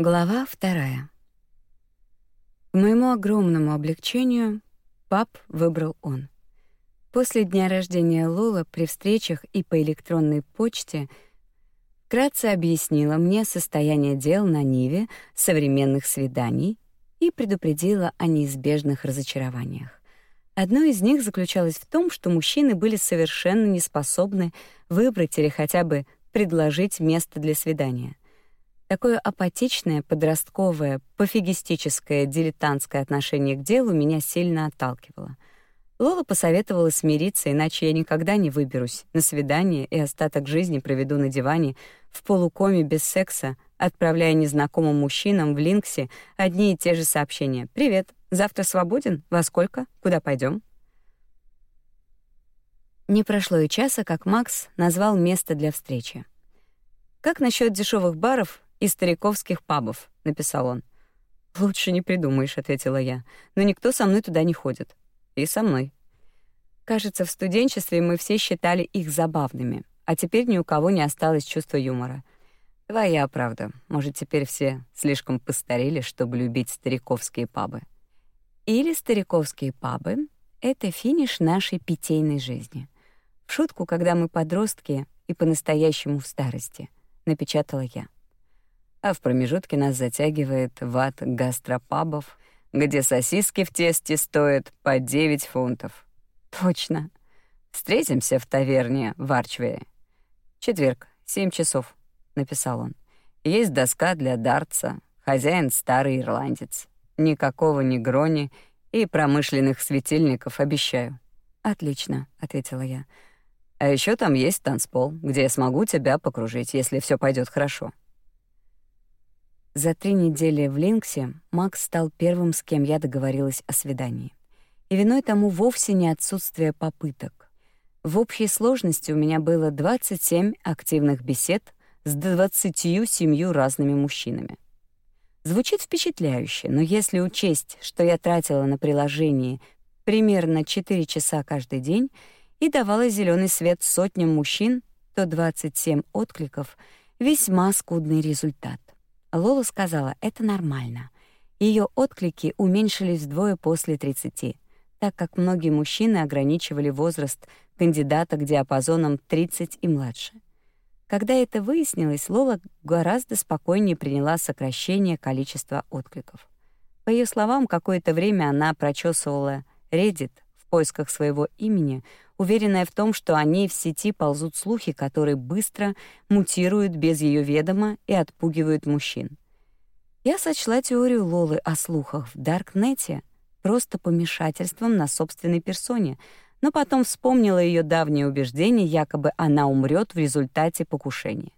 Глава вторая. К моему огромному облегчению пап выбрал он. После дня рождения Лола при встречах и по электронной почте вкратце объяснила мне состояние дел на Ниве современных свиданий и предупредила о неизбежных разочарованиях. Одно из них заключалось в том, что мужчины были совершенно не способны выбрать или хотя бы предложить место для свидания. Такое апатичное, подростковое, пофигистическое, дилетантское отношение к делу меня сильно отталкивало. Лола посоветовала смириться, иначе я никогда не выберусь на свидание и остаток жизни проведу на диване в полукоме без секса, отправляя незнакомым мужчинам в Линксе одни и те же сообщения. «Привет, завтра свободен? Во сколько? Куда пойдем? Не прошло и часа, как Макс назвал место для встречи. «Как насчет дешевых баров из стариковских пабов», — написал он. «Лучше не придумаешь», — ответила я. «Но никто со мной туда не ходит. И со мной». Кажется, в студенчестве мы все считали их забавными, а теперь ни у кого не осталось чувства юмора. Твоя правда. Может, теперь все слишком постарели, чтобы любить стариковские пабы. Или стариковские пабы — это финиш нашей питейной жизни. В шутку, когда мы подростки и по-настоящему в старости, напечатала я а в промежутке нас затягивает в ад гастропабов, где сосиски в тесте стоят по 9 фунтов. Точно. Встретимся в таверне в Арчвее. Четверг, 7 часов, написал он. Есть доска для дартса, хозяин старый ирландец. Никакого негрони и промышленных светильников обещаю. Отлично, ответила я. А еще там есть танцпол, где я смогу тебя покружить, если все пойдет хорошо. За три недели в Линксе Макс стал первым, с кем я договорилась о свидании. И виной тому вовсе не отсутствие попыток. В общей сложности у меня было 27 активных бесед с 27 разными мужчинами. Звучит впечатляюще, но если учесть, что я тратила на приложение примерно 4 часа каждый день и давала зеленый свет сотням мужчин, то 27 откликов — весьма скудный результат. Лола сказала, это нормально. Ее отклики уменьшились вдвое после 30, так как многие мужчины ограничивали возраст кандидата к диапазонам 30 и младше. Когда это выяснилось, Лола гораздо спокойнее приняла сокращение количества откликов. По ее словам, какое-то время она прочесывала Reddit поисках своего имени, уверенная в том, что о ней в сети ползут слухи, которые быстро мутируют без ее ведома и отпугивают мужчин. Я сочла теорию Лолы о слухах в Даркнете просто помешательством на собственной персоне, но потом вспомнила ее давнее убеждение, якобы она умрет в результате покушения.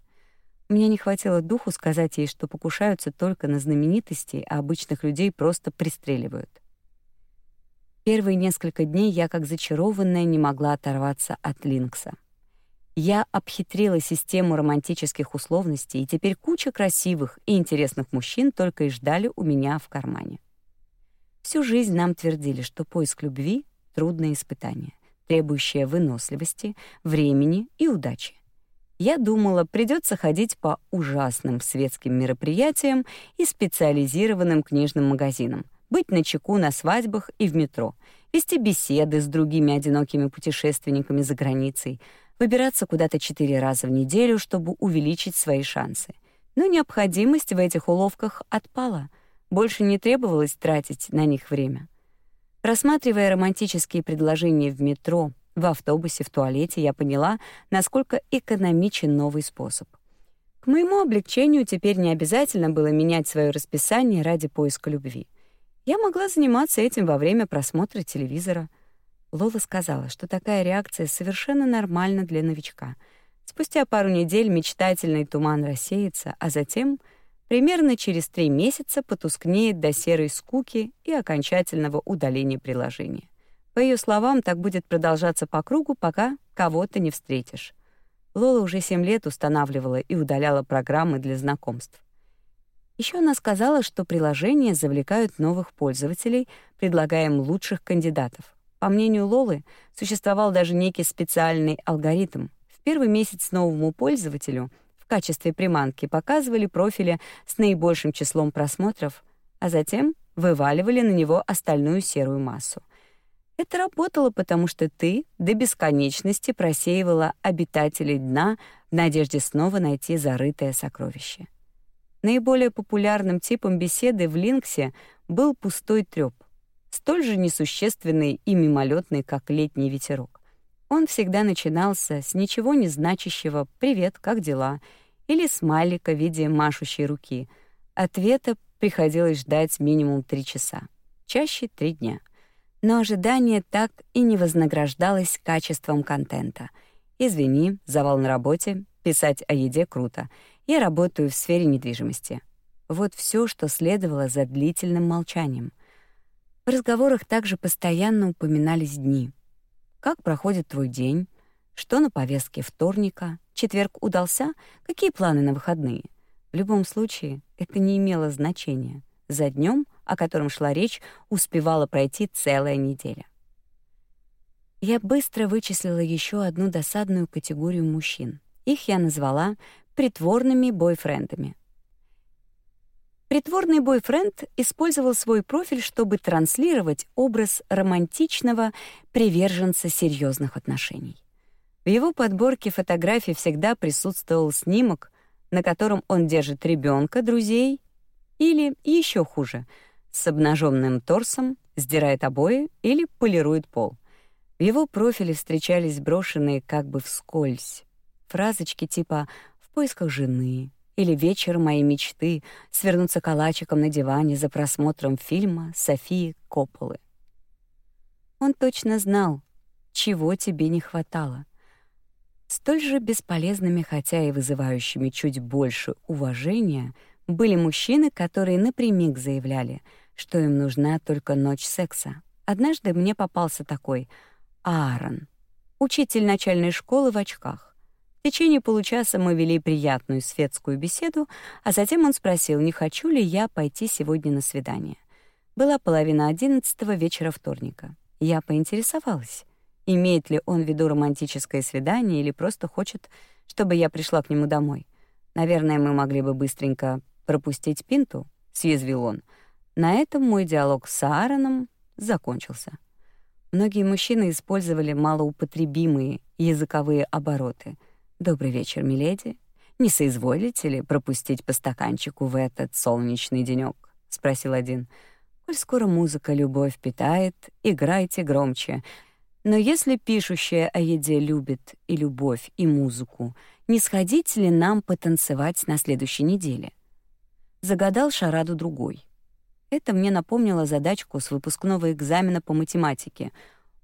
Мне не хватило духу сказать ей, что покушаются только на знаменитостей, а обычных людей просто пристреливают. Первые несколько дней я, как зачарованная, не могла оторваться от Линкса. Я обхитрила систему романтических условностей, и теперь куча красивых и интересных мужчин только и ждали у меня в кармане. Всю жизнь нам твердили, что поиск любви — трудное испытание, требующее выносливости, времени и удачи. Я думала, придется ходить по ужасным светским мероприятиям и специализированным книжным магазинам — быть начеку на свадьбах и в метро, вести беседы с другими одинокими путешественниками за границей, выбираться куда-то четыре раза в неделю, чтобы увеличить свои шансы. Но необходимость в этих уловках отпала. Больше не требовалось тратить на них время. Рассматривая романтические предложения в метро, в автобусе, в туалете, я поняла, насколько экономичен новый способ. К моему облегчению теперь не обязательно было менять свое расписание ради поиска любви — я могла заниматься этим во время просмотра телевизора. Лола сказала, что такая реакция совершенно нормальна для новичка. Спустя пару недель мечтательный туман рассеется, а затем, примерно через три месяца, потускнеет до серой скуки и окончательного удаления приложения. По ее словам, так будет продолжаться по кругу, пока кого-то не встретишь. Лола уже семь лет устанавливала и удаляла программы для знакомств. Еще она сказала, что приложения завлекают новых пользователей, предлагая им лучших кандидатов. По мнению Лолы, существовал даже некий специальный алгоритм. В первый месяц новому пользователю качестве приманки показывали профили с наибольшим числом просмотров, а затем вываливали на него остальную серую массу. Это работало, потому что ты до бесконечности просеивала обитателей дна в надежде снова найти зарытое сокровище. Наиболее популярным типом беседы в Линксе был пустой трёп, столь же несущественный и мимолетный, как летний ветерок. Он всегда начинался с ничего не значащего «Привет, как дела?» или смайлика в виде машущей руки. Ответа приходилось ждать минимум три часа, чаще — три дня. Но ожидание так и не вознаграждалось качеством контента. «Извини, завал на работе, писать о еде круто. Я работаю в сфере недвижимости». Вот все, что следовало за длительным молчанием. В разговорах также постоянно упоминались дни. Как проходит твой день? Что на повестке вторника? Четверг удался? Какие планы на выходные? В любом случае, это не имело значения. За днем, о котором шла речь, успевала пройти целая неделя. Я быстро вычислила еще одну досадную категорию мужчин. Их я назвала притворными бойфрендами. Притворный бойфренд использовал свой профиль, чтобы транслировать образ романтичного приверженца серьезных отношений. В его подборке фотографий всегда присутствовал снимок, на котором он держит ребенка, друзей или еще хуже, с обнаженным торсом, сдирает обои или полирует пол. В его профиле встречались брошенные как бы вскользь фразочки типа «в поисках жены», или вечер моей мечты свернуться калачиком на диване за просмотром фильма Софии Копполы. Он точно знал, чего тебе не хватало. Столь же бесполезными, хотя и вызывающими чуть больше уважения, были мужчины, которые напрямик заявляли, что им нужна только ночь секса. Однажды мне попался такой Аарон, учитель начальной школы в очках. В течение получаса мы вели приятную светскую беседу, а затем он спросил, не хочу ли я пойти сегодня на свидание. Была половина одиннадцатого вечера вторника. Я поинтересовалась, имеет ли он в виду романтическое свидание или просто хочет, чтобы я пришла к нему домой. Наверное, мы могли бы быстренько пропустить пинту, съязвил он. На этом мой диалог с Аароном закончился. Многие мужчины использовали малоупотребимые языковые обороты — «Добрый вечер, миледи. Не соизволите ли пропустить по стаканчику в этот солнечный денёк?» — спросил один. «Коль скоро музыка любовь питает, играйте громче. Но если пишущая о еде любит и любовь, и музыку, не сходите ли нам потанцевать на следующей неделе?» Загадал шараду другой. Это мне напомнило задачку с выпускного экзамена по математике.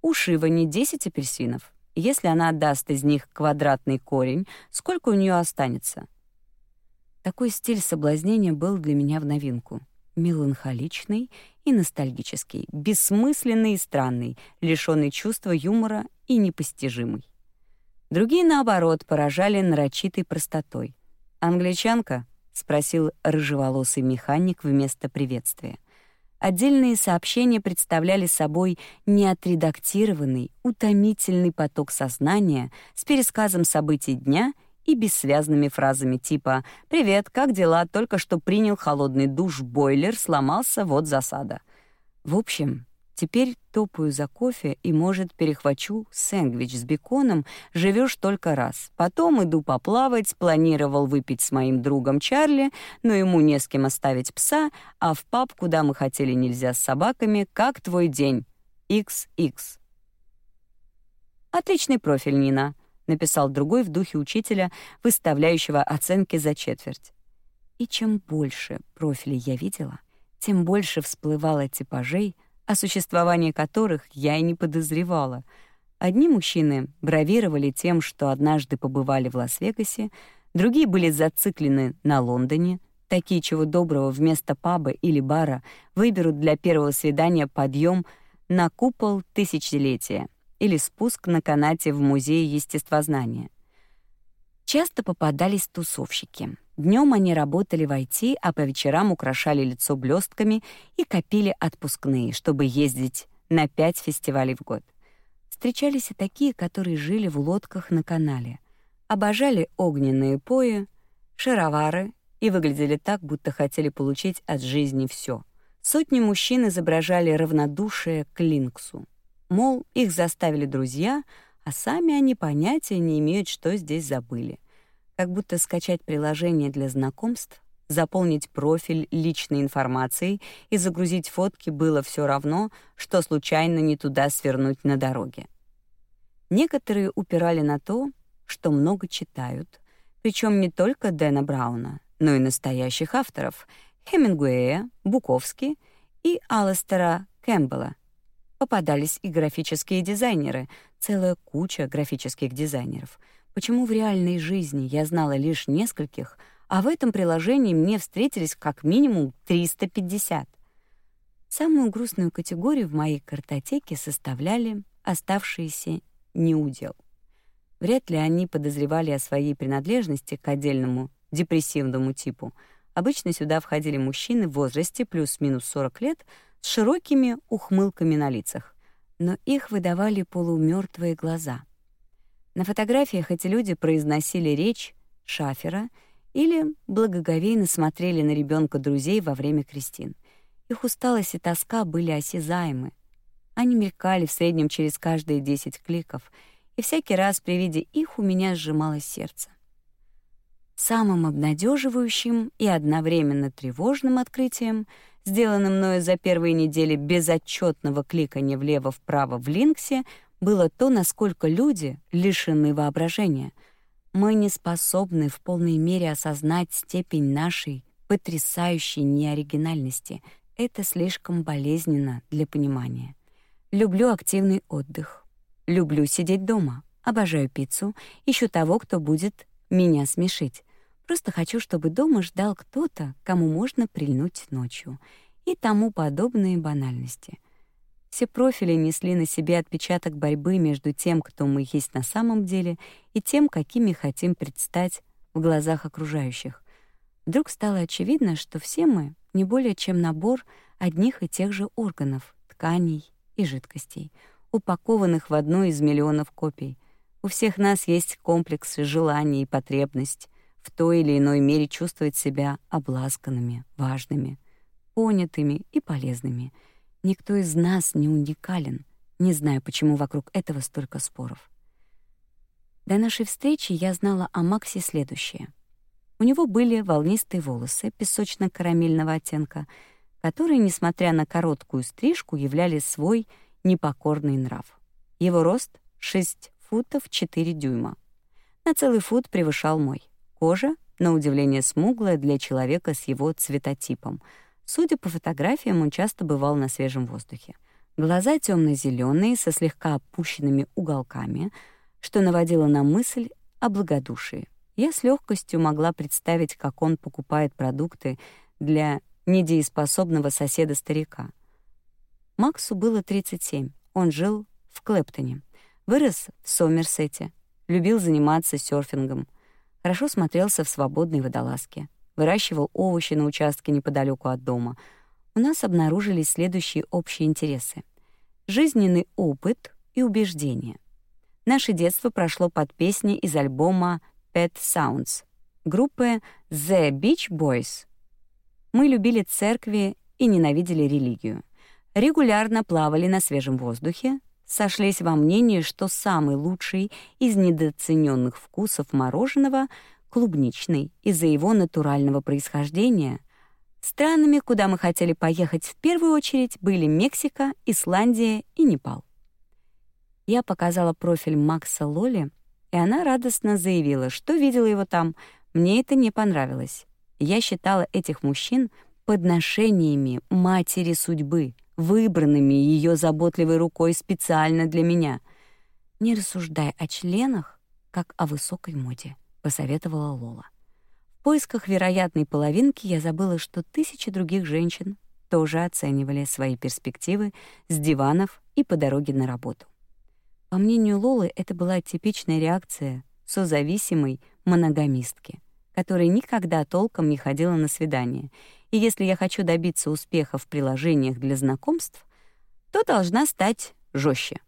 У Шива не 10 апельсинов, если она отдаст из них квадратный корень, сколько у нее останется? Такой стиль соблазнения был для меня в новинку. Меланхоличный и ностальгический, бессмысленный и странный, лишённый чувства юмора и непостижимый. Другие, наоборот, поражали нарочитой простотой. «Англичанка?» — спросил рыжеволосый механик вместо приветствия. Отдельные сообщения представляли собой неотредактированный, утомительный поток сознания с пересказом событий дня и бессвязными фразами типа «Привет, как дела? Только что принял холодный душ, бойлер сломался, вот засада». В общем, Теперь топаю за кофе и, может, перехвачу сэндвич с беконом, живешь только раз. Потом иду поплавать, планировал выпить с моим другом Чарли, но ему не с кем оставить пса, а в паб, куда мы хотели нельзя с собаками, как твой день? XX. Отличный профиль, Нина, написал другой в духе учителя, выставляющего оценки за четверть. И чем больше профилей я видела, тем больше всплывало типажей, о существовании которых я и не подозревала. Одни мужчины бравировали тем, что однажды побывали в Лас-Вегасе, другие были зациклены на Лондоне, такие чего доброго вместо паба или бара выберут для первого свидания подъем на купол тысячелетия или спуск на канате в музее естествознания. Часто попадались тусовщики — Днем они работали в IT, а по вечерам украшали лицо блестками и копили отпускные, чтобы ездить на пять фестивалей в год. Встречались и такие, которые жили в лодках на канале, обожали огненные пои, шаровары и выглядели так, будто хотели получить от жизни все. Сотни мужчин изображали равнодушие к Линксу. Мол, их заставили друзья, а сами они понятия не имеют, что здесь забыли. Как будто скачать приложение для знакомств, заполнить профиль личной информацией и загрузить фотки было все равно, что случайно не туда свернуть на дороге. Некоторые упирали на то, что много читают, причем не только Дэна Брауна, но и настоящих авторов — Хемингуэя, Буковски и Алластера Кэмпбелла. Попадались и графические дизайнеры, целая куча графических дизайнеров. Почему в реальной жизни я знала лишь нескольких, а в этом приложении мне встретились как минимум 350? Самую грустную категорию в моей картотеке составляли оставшиеся неудел. Вряд ли они подозревали о своей принадлежности к отдельному депрессивному типу. Обычно сюда входили мужчины в возрасте плюс-минус 40 лет с широкими ухмылками на лицах, но их выдавали полумертвые глаза. На фотографиях эти люди произносили речь шафера или благоговейно смотрели на ребенка друзей во время крестин. Их усталость и тоска были осязаемы. Они мелькали в среднем через каждые 10 кликов — и всякий раз при виде их у меня сжималось сердце. Самым обнадеживающим и одновременно тревожным открытием, сделанным мною за первые недели безотчетного кликания влево-вправо в Линксе, было то, насколько люди лишены воображения. Мы не способны в полной мере осознать степень нашей потрясающей неоригинальности. Это слишком болезненно для понимания. Люблю активный отдых, Люблю сидеть дома, обожаю пиццу, ищу того, кто будет меня смешить. Просто хочу, чтобы дома ждал кто-то, кому можно прильнуть ночью. И тому подобные банальности. Все профили несли на себе отпечаток борьбы между тем, кто мы есть на самом деле, и тем, какими хотим предстать в глазах окружающих. Вдруг стало очевидно, что все мы не более чем набор одних и тех же органов, тканей и жидкостей — упакованных в одну из миллионов копий. У всех нас есть комплексы желаний и потребность в той или иной мере чувствовать себя обласканными, важными, понятыми и полезными. Никто из нас не уникален. Не знаю, почему вокруг этого столько споров. До нашей встречи я знала о Максе следующее. У него были волнистые волосы песочно-карамельного оттенка, которые, несмотря на короткую стрижку, являли свой — непокорный нрав. Его рост — 6 футов 4 дюйма. На целый фут превышал мой. Кожа, на удивление смуглая для человека с его цветотипом. Судя по фотографиям, он часто бывал на свежем воздухе. Глаза темно зеленые со слегка опущенными уголками, что наводило на мысль о благодушии. Я с легкостью могла представить, как он покупает продукты для недееспособного соседа-старика — Максу было 37. Он жил в Клэптоне. Вырос в Сомерсете. Любил заниматься серфингом. Хорошо смотрелся в свободной водолазке. Выращивал овощи на участке неподалеку от дома. У нас обнаружились следующие общие интересы. Жизненный опыт и убеждения. Наше детство прошло под песни из альбома Pet Sounds группы The Beach Boys. Мы любили церкви и ненавидели религию регулярно плавали на свежем воздухе, сошлись во мнении, что самый лучший из недооцененных вкусов мороженого — клубничный из-за его натурального происхождения. Странами, куда мы хотели поехать в первую очередь, были Мексика, Исландия и Непал. Я показала профиль Макса Лоли, и она радостно заявила, что видела его там. Мне это не понравилось. Я считала этих мужчин подношениями матери судьбы — выбранными ее заботливой рукой специально для меня. Не рассуждай о членах, как о высокой моде, посоветовала Лола. В поисках вероятной половинки я забыла, что тысячи других женщин тоже оценивали свои перспективы с диванов и по дороге на работу. По мнению Лолы, это была типичная реакция созависимой моногамистки, которая никогда толком не ходила на свидания и если я хочу добиться успеха в приложениях для знакомств, то должна стать жестче.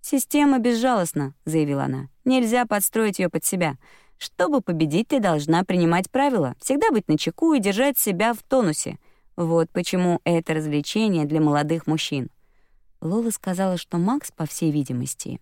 «Система безжалостна», — заявила она. «Нельзя подстроить ее под себя. Чтобы победить, ты должна принимать правила, всегда быть начеку и держать себя в тонусе. Вот почему это развлечение для молодых мужчин. Лола сказала, что Макс, по всей видимости,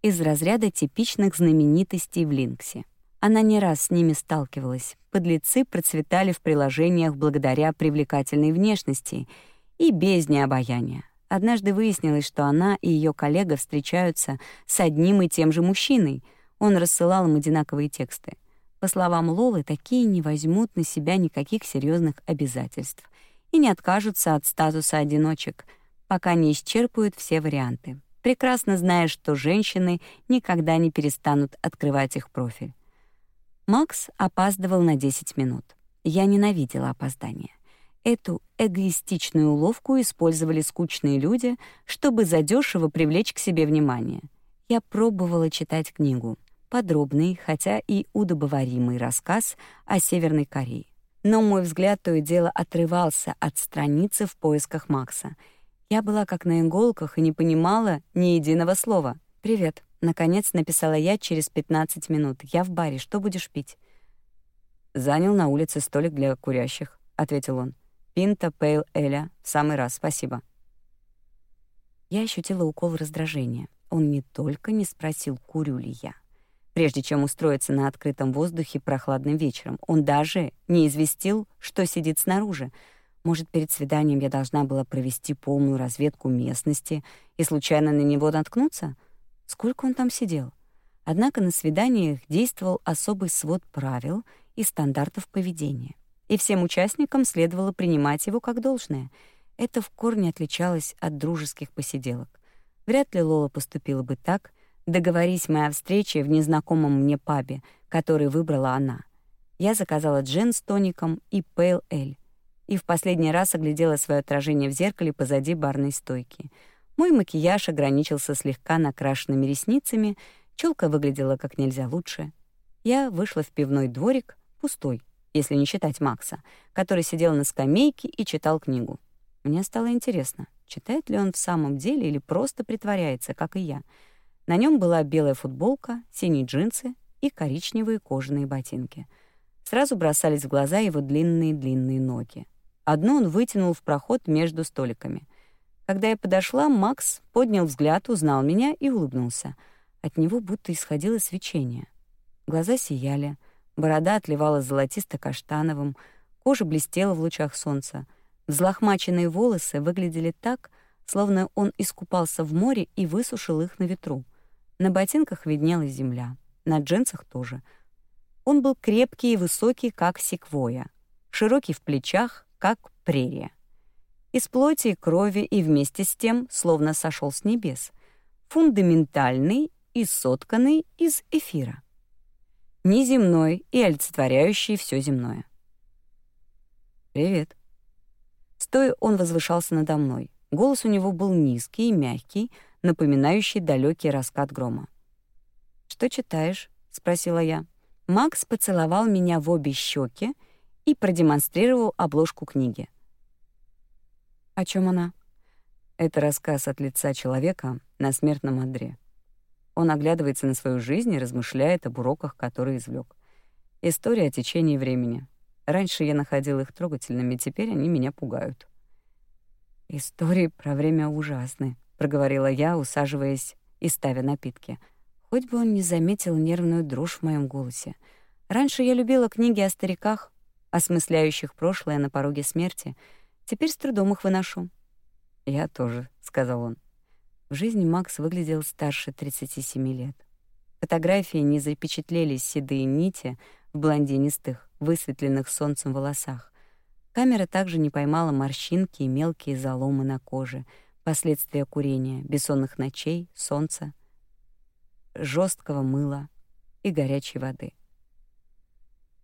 из разряда типичных знаменитостей в Линксе. Она не раз с ними сталкивалась. Подлецы процветали в приложениях благодаря привлекательной внешности и бездне обаяния. Однажды выяснилось, что она и ее коллега встречаются с одним и тем же мужчиной. Он рассылал им одинаковые тексты. По словам Лолы, такие не возьмут на себя никаких серьезных обязательств и не откажутся от статуса одиночек, пока не исчерпают все варианты, прекрасно зная, что женщины никогда не перестанут открывать их профиль. Макс опаздывал на 10 минут. Я ненавидела опоздание. Эту эгоистичную уловку использовали скучные люди, чтобы задешево привлечь к себе внимание. Я пробовала читать книгу, подробный, хотя и удобоваримый рассказ о Северной Корее. Но мой взгляд то и дело отрывался от страницы в поисках Макса. Я была как на иголках и не понимала ни единого слова. «Привет», Наконец написала я через 15 минут. «Я в баре. Что будешь пить?» «Занял на улице столик для курящих», — ответил он. «Пинта, пейл, эля. В самый раз. Спасибо». Я ощутила укол раздражения. Он не только не спросил, курю ли я. Прежде чем устроиться на открытом воздухе прохладным вечером, он даже не известил, что сидит снаружи. Может, перед свиданием я должна была провести полную разведку местности и случайно на него наткнуться? Сколько он там сидел? Однако на свиданиях действовал особый свод правил и стандартов поведения, и всем участникам следовало принимать его как должное. Это в корне отличалось от дружеских посиделок. Вряд ли Лола поступила бы так, договорись мы о встрече в незнакомом мне пабе, который выбрала она. Я заказала джин с тоником и пейл эль, и в последний раз оглядела свое отражение в зеркале позади барной стойки — мой макияж ограничился слегка накрашенными ресницами, челка выглядела как нельзя лучше. Я вышла в пивной дворик, пустой, если не считать Макса, который сидел на скамейке и читал книгу. Мне стало интересно, читает ли он в самом деле или просто притворяется, как и я. На нем была белая футболка, синие джинсы и коричневые кожаные ботинки. Сразу бросались в глаза его длинные-длинные ноги. Одну он вытянул в проход между столиками. Когда я подошла, Макс поднял взгляд, узнал меня и улыбнулся. От него будто исходило свечение. Глаза сияли, борода отливала золотисто-каштановым, кожа блестела в лучах солнца. Взлохмаченные волосы выглядели так, словно он искупался в море и высушил их на ветру. На ботинках виднелась земля, на джинсах тоже. Он был крепкий и высокий, как секвоя, широкий в плечах, как прерия из плоти и крови и вместе с тем словно сошел с небес, фундаментальный и сотканный из эфира, неземной и олицетворяющий все земное. «Привет». Стоя, он возвышался надо мной. Голос у него был низкий и мягкий, напоминающий далекий раскат грома. «Что читаешь?» — спросила я. Макс поцеловал меня в обе щеки и продемонстрировал обложку книги. О чем она? Это рассказ от лица человека на смертном одре. Он оглядывается на свою жизнь и размышляет об уроках, которые извлек. История о течении времени. Раньше я находил их трогательными, теперь они меня пугают. Истории про время ужасны, проговорила я, усаживаясь и ставя напитки. Хоть бы он не заметил нервную дрожь в моем голосе. Раньше я любила книги о стариках, осмысляющих прошлое на пороге смерти — Теперь с трудом их выношу. Я тоже, сказал он. В жизни Макс выглядел старше 37 лет. Фотографии не запечатлели седые нити в блондинистых, высветленных солнцем волосах. Камера также не поймала морщинки и мелкие заломы на коже, последствия курения, бессонных ночей, солнца, жесткого мыла и горячей воды.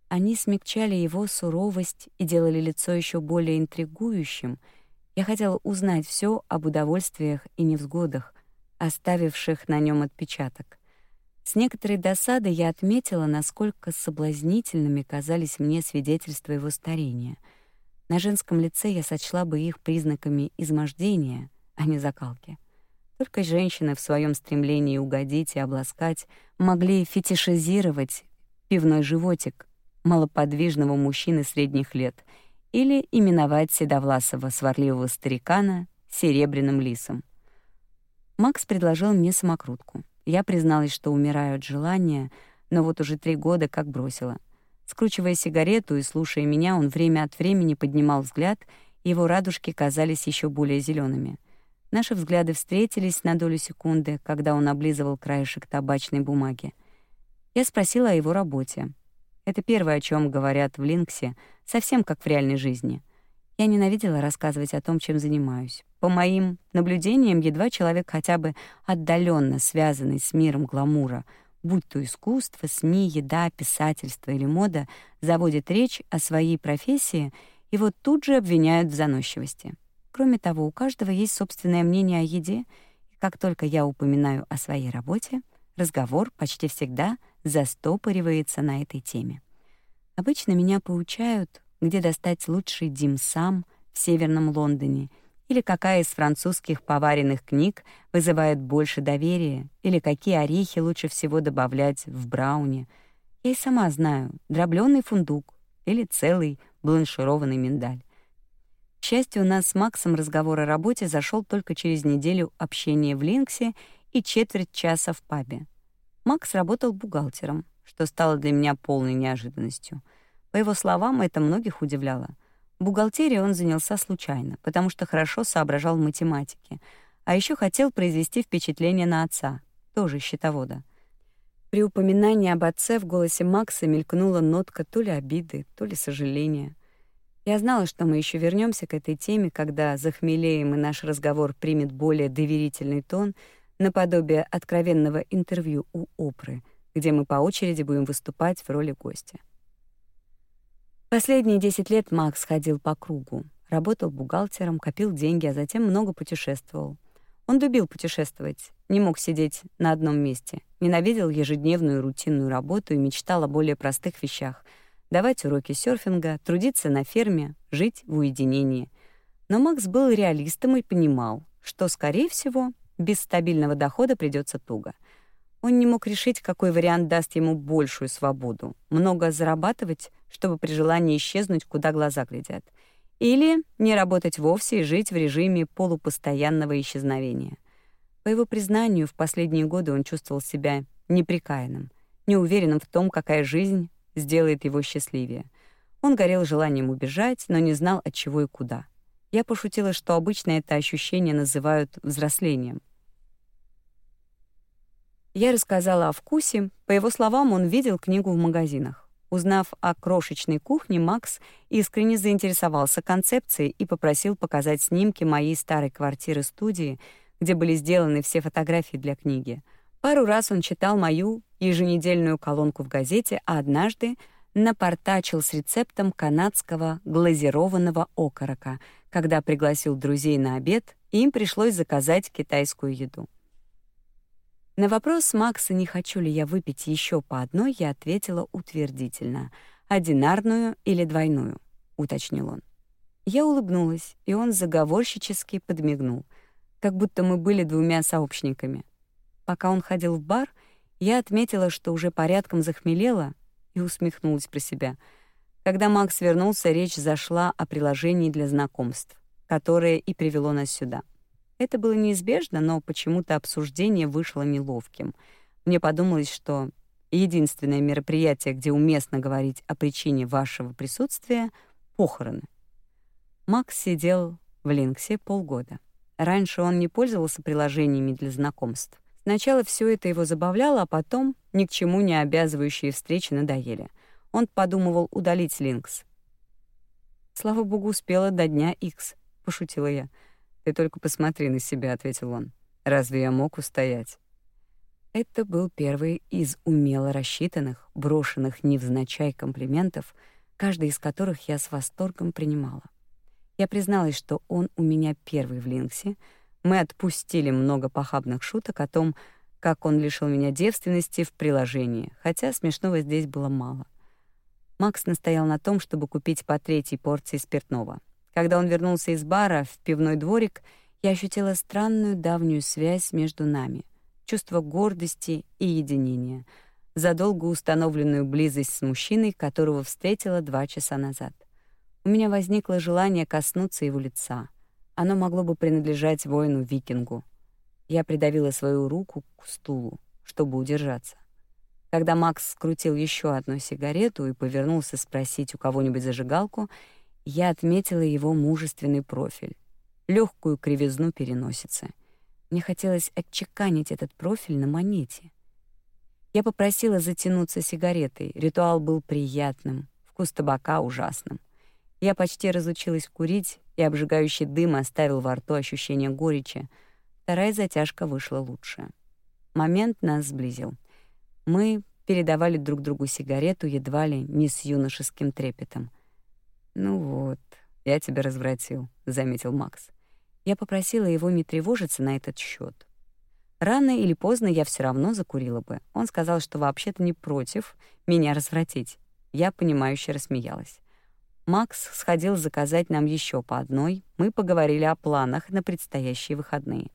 Они смягчали его суровость и делали лицо еще более интригующим. Я хотела узнать все об удовольствиях и невзгодах, оставивших на нем отпечаток. С некоторой досадой я отметила, насколько соблазнительными казались мне свидетельства его старения. На женском лице я сочла бы их признаками измождения, а не закалки. Только женщины в своем стремлении угодить и обласкать могли фетишизировать пивной животик малоподвижного мужчины средних лет или именовать седовласого сварливого старикана серебряным лисом. Макс предложил мне самокрутку. Я призналась, что умираю от желания, но вот уже три года как бросила. Скручивая сигарету и слушая меня, он время от времени поднимал взгляд, его радужки казались еще более зелеными. Наши взгляды встретились на долю секунды, когда он облизывал краешек табачной бумаги. Я спросила о его работе. Это первое, о чем говорят в Линксе, совсем как в реальной жизни. Я ненавидела рассказывать о том, чем занимаюсь. По моим наблюдениям, едва человек хотя бы отдаленно связанный с миром гламура, будь то искусство, СМИ, еда, писательство или мода, заводит речь о своей профессии, его тут же обвиняют в заносчивости. Кроме того, у каждого есть собственное мнение о еде, и как только я упоминаю о своей работе, разговор почти всегда застопоривается на этой теме. Обычно меня поучают, где достать лучший димсам в Северном Лондоне — или какая из французских поваренных книг вызывает больше доверия, или какие орехи лучше всего добавлять в брауни. Я и сама знаю, дроблённый фундук или целый бланшированный миндаль. К счастью, у нас с Максом разговор о работе зашел только через неделю общения в Линксе и четверть часа в пабе. Макс работал бухгалтером, что стало для меня полной неожиданностью. По его словам, это многих удивляло — Бухгалтерией он занялся случайно, потому что хорошо соображал в математике, а еще хотел произвести впечатление на отца, тоже счетовода. При упоминании об отце в голосе Макса мелькнула нотка то ли обиды, то ли сожаления. Я знала, что мы еще вернемся к этой теме, когда захмелеем и наш разговор примет более доверительный тон, наподобие откровенного интервью у Опры, где мы по очереди будем выступать в роли гостя. Последние 10 лет Макс ходил по кругу, работал бухгалтером, копил деньги, а затем много путешествовал. Он любил путешествовать, не мог сидеть на одном месте, ненавидел ежедневную рутинную работу и мечтал о более простых вещах — давать уроки серфинга, трудиться на ферме, жить в уединении. Но Макс был реалистом и понимал, что, скорее всего, без стабильного дохода придется туго — он не мог решить, какой вариант даст ему большую свободу. Много зарабатывать, чтобы при желании исчезнуть, куда глаза глядят. Или не работать вовсе и жить в режиме полупостоянного исчезновения. По его признанию, в последние годы он чувствовал себя неприкаянным, неуверенным в том, какая жизнь сделает его счастливее. Он горел желанием убежать, но не знал, от чего и куда. Я пошутила, что обычно это ощущение называют взрослением — я рассказала о вкусе. По его словам, он видел книгу в магазинах. Узнав о крошечной кухне, Макс искренне заинтересовался концепцией и попросил показать снимки моей старой квартиры-студии, где были сделаны все фотографии для книги. Пару раз он читал мою еженедельную колонку в газете, а однажды напортачил с рецептом канадского глазированного окорока, когда пригласил друзей на обед, и им пришлось заказать китайскую еду. На вопрос Макса, не хочу ли я выпить еще по одной, я ответила утвердительно. «Одинарную или двойную?» — уточнил он. Я улыбнулась, и он заговорщически подмигнул, как будто мы были двумя сообщниками. Пока он ходил в бар, я отметила, что уже порядком захмелела, и усмехнулась про себя. Когда Макс вернулся, речь зашла о приложении для знакомств, которое и привело нас сюда. Это было неизбежно, но почему-то обсуждение вышло неловким. Мне подумалось, что единственное мероприятие, где уместно говорить о причине вашего присутствия — похороны. Макс сидел в Линксе полгода. Раньше он не пользовался приложениями для знакомств. Сначала все это его забавляло, а потом ни к чему не обязывающие встречи надоели. Он подумывал удалить Линкс. «Слава богу, успела до дня X», — пошутила я. «Ты только посмотри на себя», — ответил он. «Разве я мог устоять?» Это был первый из умело рассчитанных, брошенных невзначай комплиментов, каждый из которых я с восторгом принимала. Я призналась, что он у меня первый в Линксе. Мы отпустили много похабных шуток о том, как он лишил меня девственности в приложении, хотя смешного здесь было мало. Макс настоял на том, чтобы купить по третьей порции спиртного — когда он вернулся из бара в пивной дворик, я ощутила странную давнюю связь между нами, чувство гордости и единения. за долго установленную близость с мужчиной, которого встретила два часа назад. У меня возникло желание коснуться его лица. Оно могло бы принадлежать воину-викингу. Я придавила свою руку к стулу, чтобы удержаться. Когда Макс скрутил еще одну сигарету и повернулся спросить у кого-нибудь зажигалку, я отметила его мужественный профиль, легкую кривизну переносицы. Мне хотелось отчеканить этот профиль на монете. Я попросила затянуться сигаретой. Ритуал был приятным, вкус табака ужасным. Я почти разучилась курить, и обжигающий дым оставил во рту ощущение горечи. Вторая затяжка вышла лучше. Момент нас сблизил — мы передавали друг другу сигарету едва ли не с юношеским трепетом. «Ну вот, я тебя развратил», — заметил Макс. Я попросила его не тревожиться на этот счет. Рано или поздно я все равно закурила бы. Он сказал, что вообще-то не против меня развратить. Я понимающе рассмеялась. Макс сходил заказать нам еще по одной. Мы поговорили о планах на предстоящие выходные.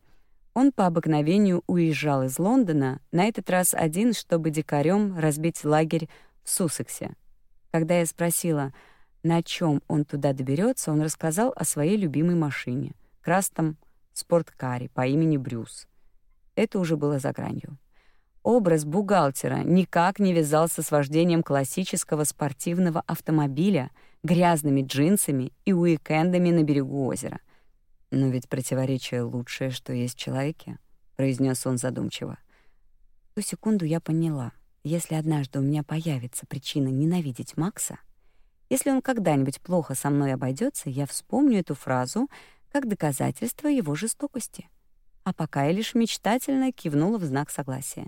Он по обыкновению уезжал из Лондона, на этот раз один, чтобы дикарем разбить лагерь в Суссексе. Когда я спросила, на чем он туда доберется, он рассказал о своей любимой машине — красном спорткаре по имени Брюс. Это уже было за гранью. Образ бухгалтера никак не вязался с вождением классического спортивного автомобиля, грязными джинсами и уикендами на берегу озера. Но ведь противоречие лучшее, что есть в человеке, произнес он задумчиво. В ту секунду я поняла, если однажды у меня появится причина ненавидеть Макса, если он когда-нибудь плохо со мной обойдется, я вспомню эту фразу как доказательство его жестокости. А пока я лишь мечтательно кивнула в знак согласия.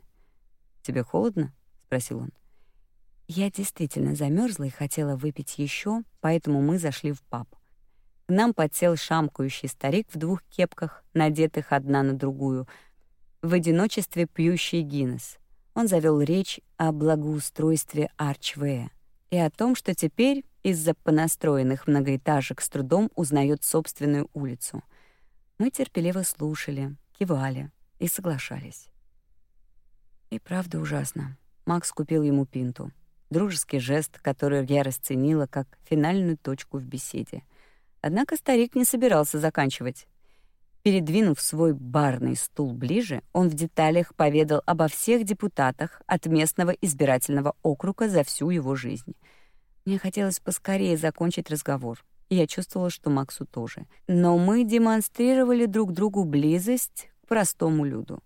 «Тебе холодно?» — спросил он. Я действительно замерзла и хотела выпить еще, поэтому мы зашли в паб. К нам подсел шамкающий старик в двух кепках, надетых одна на другую, в одиночестве пьющий Гиннес. Он завел речь о благоустройстве Арчвея и о том, что теперь из-за понастроенных многоэтажек с трудом узнает собственную улицу. Мы терпеливо слушали, кивали и соглашались. И правда ужасно. Макс купил ему пинту. Дружеский жест, который я расценила как финальную точку в беседе — Однако старик не собирался заканчивать. Передвинув свой барный стул ближе, он в деталях поведал обо всех депутатах от местного избирательного округа за всю его жизнь. Мне хотелось поскорее закончить разговор, и я чувствовала, что Максу тоже. Но мы демонстрировали друг другу близость к простому люду.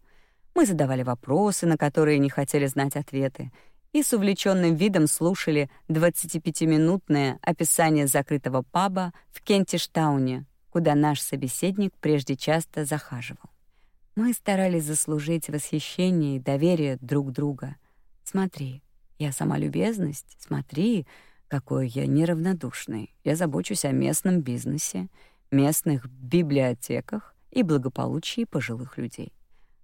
Мы задавали вопросы, на которые не хотели знать ответы — и с увлеченным видом слушали 25-минутное описание закрытого паба в Кентиштауне, куда наш собеседник прежде часто захаживал. Мы старались заслужить восхищение и доверие друг друга. Смотри, я сама любезность, смотри, какой я неравнодушный. Я забочусь о местном бизнесе, местных библиотеках и благополучии пожилых людей.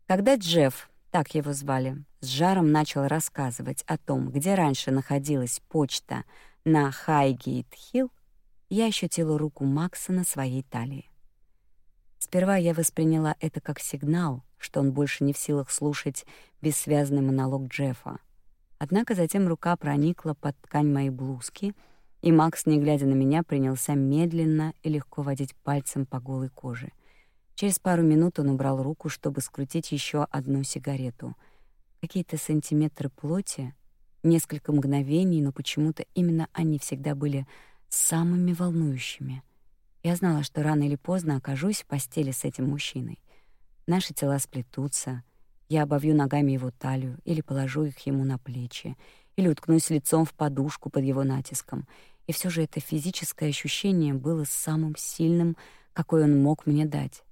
Когда Джефф так его звали, с жаром начал рассказывать о том, где раньше находилась почта на Хайгейт-Хилл, я ощутила руку Макса на своей талии. Сперва я восприняла это как сигнал, что он больше не в силах слушать бессвязный монолог Джеффа. Однако затем рука проникла под ткань моей блузки, и Макс, не глядя на меня, принялся медленно и легко водить пальцем по голой коже — Через пару минут он убрал руку, чтобы скрутить еще одну сигарету. Какие-то сантиметры плоти, несколько мгновений, но почему-то именно они всегда были самыми волнующими. Я знала, что рано или поздно окажусь в постели с этим мужчиной. Наши тела сплетутся, я обовью ногами его талию или положу их ему на плечи, или уткнусь лицом в подушку под его натиском. И все же это физическое ощущение было самым сильным, какой он мог мне дать.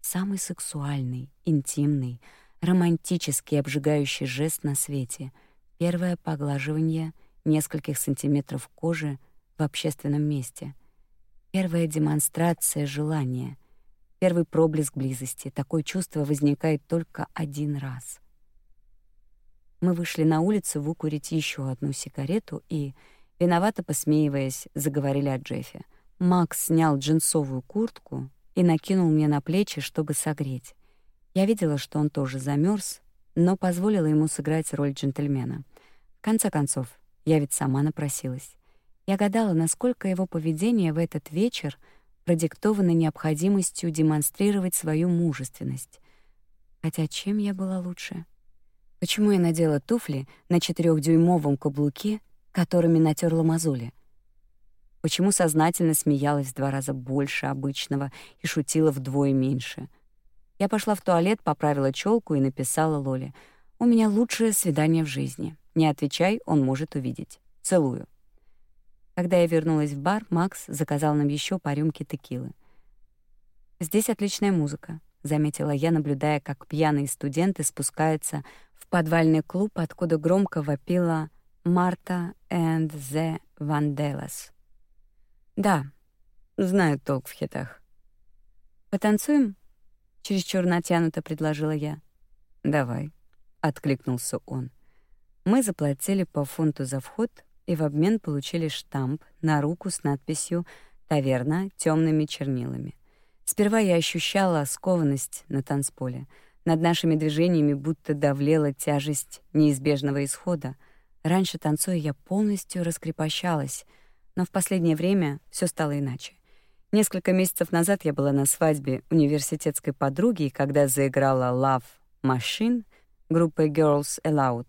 Самый сексуальный, интимный, романтический обжигающий жест на свете. Первое поглаживание нескольких сантиметров кожи в общественном месте. Первая демонстрация желания. Первый проблеск близости. Такое чувство возникает только один раз. Мы вышли на улицу выкурить еще одну сигарету и, виновато посмеиваясь, заговорили о Джеффе. Макс снял джинсовую куртку, и накинул мне на плечи, чтобы согреть. Я видела, что он тоже замерз, но позволила ему сыграть роль джентльмена. В конце концов, я ведь сама напросилась. Я гадала, насколько его поведение в этот вечер продиктовано необходимостью демонстрировать свою мужественность. Хотя чем я была лучше? Почему я надела туфли на четырехдюймовом каблуке, которыми натерла мозоли? Почему сознательно смеялась в два раза больше обычного и шутила вдвое меньше? Я пошла в туалет, поправила челку и написала Лоле: "У меня лучшее свидание в жизни. Не отвечай, он может увидеть. Целую". Когда я вернулась в бар, Макс заказал нам еще по рюмке текилы. Здесь отличная музыка, заметила я, наблюдая, как пьяные студенты спускаются в подвальный клуб, откуда громко вопила Марта and the Vandellas. Да, знаю толк в хитах. Потанцуем? Чересчур натянуто предложила я. Давай, откликнулся он. Мы заплатили по фунту за вход и в обмен получили штамп на руку с надписью «Таверна» темными чернилами. Сперва я ощущала скованность на танцполе. Над нашими движениями будто давлела тяжесть неизбежного исхода. Раньше, танцуя, я полностью раскрепощалась, но в последнее время все стало иначе. Несколько месяцев назад я была на свадьбе университетской подруги, и когда заиграла Love Machine группы Girls Aloud,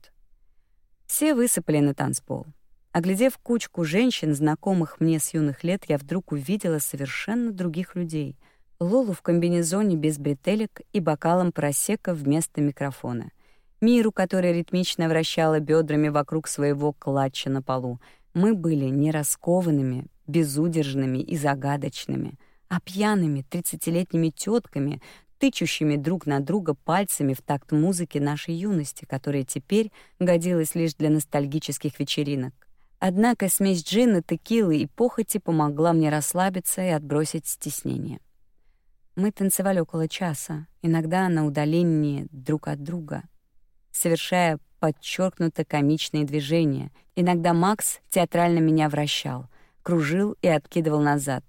все высыпали на танцпол. Оглядев кучку женщин, знакомых мне с юных лет, я вдруг увидела совершенно других людей. Лолу в комбинезоне без бретелек и бокалом просека вместо микрофона. Миру, которая ритмично вращала бедрами вокруг своего клатча на полу. Мы были не раскованными, безудержными и загадочными, а пьяными тридцатилетними тетками, тычущими друг на друга пальцами в такт музыки нашей юности, которая теперь годилась лишь для ностальгических вечеринок. Однако смесь джина, текилы и похоти помогла мне расслабиться и отбросить стеснение. Мы танцевали около часа, иногда на удалении друг от друга, совершая подчеркнуто комичные движения. Иногда Макс театрально меня вращал, кружил и откидывал назад,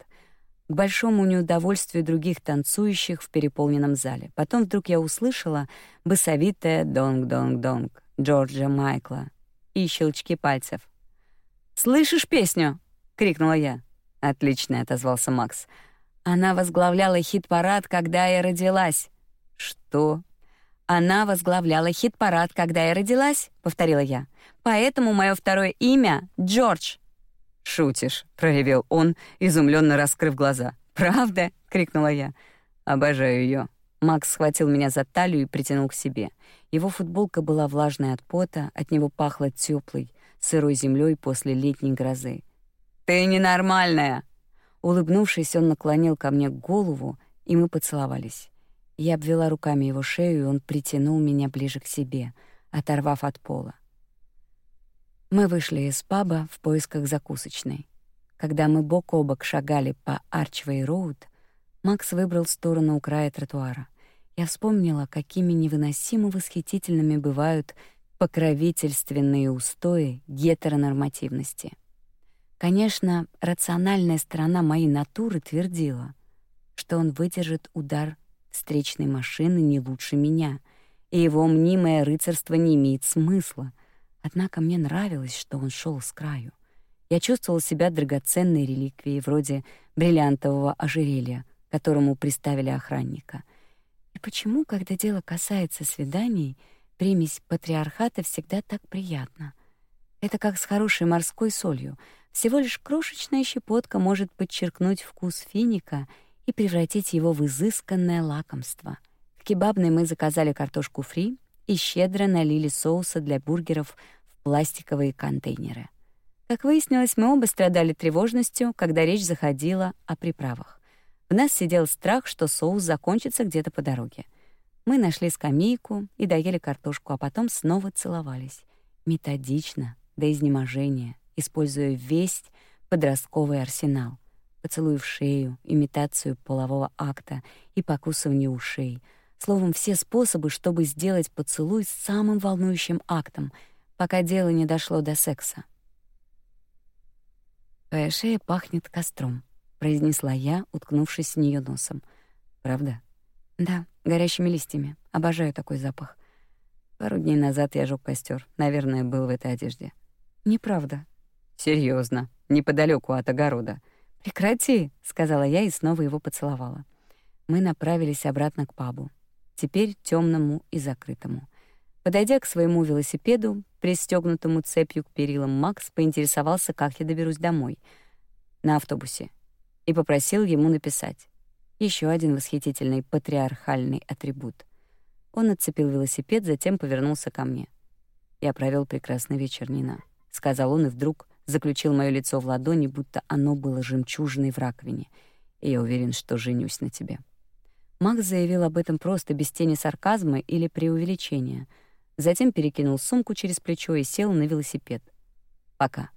к большому неудовольствию других танцующих в переполненном зале. Потом вдруг я услышала басовитое «донг-донг-донг» Джорджа Майкла и щелчки пальцев. «Слышишь песню?» — крикнула я. «Отлично», — отозвался Макс. «Она возглавляла хит-парад, когда я родилась». «Что?» «Она возглавляла хит-парад, когда я родилась», — повторила я. «Поэтому мое второе имя — Джордж». «Шутишь», — проявил он, изумленно раскрыв глаза. «Правда?» — крикнула я. «Обожаю ее. Макс схватил меня за талию и притянул к себе. Его футболка была влажной от пота, от него пахло теплой, сырой землей после летней грозы. «Ты ненормальная!» Улыбнувшись, он наклонил ко мне голову, и мы поцеловались. Я обвела руками его шею, и он притянул меня ближе к себе, оторвав от пола. Мы вышли из паба в поисках закусочной. Когда мы бок о бок шагали по Арчвей-роуд, Макс выбрал сторону у края тротуара. Я вспомнила, какими невыносимо восхитительными бывают покровительственные устои гетеронормативности. Конечно, рациональная сторона моей натуры твердила, что он выдержит удар встречной машины не лучше меня, и его мнимое рыцарство не имеет смысла. Однако мне нравилось, что он шел с краю. Я чувствовала себя драгоценной реликвией вроде бриллиантового ожерелья, которому приставили охранника. И почему, когда дело касается свиданий, Примесь патриархата всегда так приятна. Это как с хорошей морской солью. Всего лишь крошечная щепотка может подчеркнуть вкус финика и превратить его в изысканное лакомство. В кебабной мы заказали картошку фри и щедро налили соуса для бургеров в пластиковые контейнеры. Как выяснилось, мы оба страдали тревожностью, когда речь заходила о приправах. В нас сидел страх, что соус закончится где-то по дороге. Мы нашли скамейку и доели картошку, а потом снова целовались. Методично, до изнеможения, используя весь подростковый арсенал. Поцелуй в шею, имитацию полового акта и покусывание ушей. Словом, все способы, чтобы сделать поцелуй самым волнующим актом, пока дело не дошло до секса. «Твоя шея пахнет костром», — произнесла я, уткнувшись в нее носом. «Правда?» «Да», горящими листьями. Обожаю такой запах. Пару дней назад я жёг костер. Наверное, был в этой одежде. Неправда. Серьезно, неподалеку от огорода. Прекрати, сказала я и снова его поцеловала. Мы направились обратно к пабу, теперь темному и закрытому. Подойдя к своему велосипеду, пристегнутому цепью к перилам, Макс поинтересовался, как я доберусь домой на автобусе, и попросил ему написать. Еще один восхитительный патриархальный атрибут. Он отцепил велосипед, затем повернулся ко мне. «Я провел прекрасный вечер, Нина», — сказал он и вдруг заключил мое лицо в ладони, будто оно было жемчужиной в раковине. «И я уверен, что женюсь на тебе». Макс заявил об этом просто без тени сарказма или преувеличения. Затем перекинул сумку через плечо и сел на велосипед. «Пока».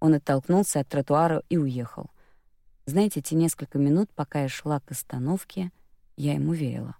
Он оттолкнулся от тротуара и уехал. Знаете, те несколько минут, пока я шла к остановке, я ему верила.